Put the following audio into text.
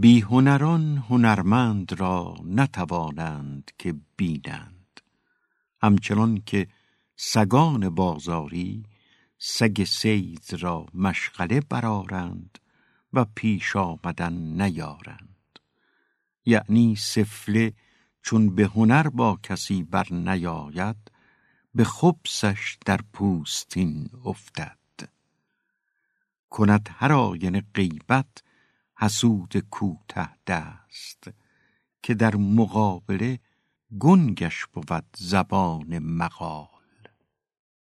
بی هنران هنرمند را نتوانند که بینند. همچنان که سگان بازاری سگ سید را مشغله برارند و پیش آمدن نیارند. یعنی سفله چون به هنر با کسی بر نیاید به خبسش در پوستین افتد. کند هر آینه غیبت حسود کوته دست که در مقابله گنگش بود زبان مقال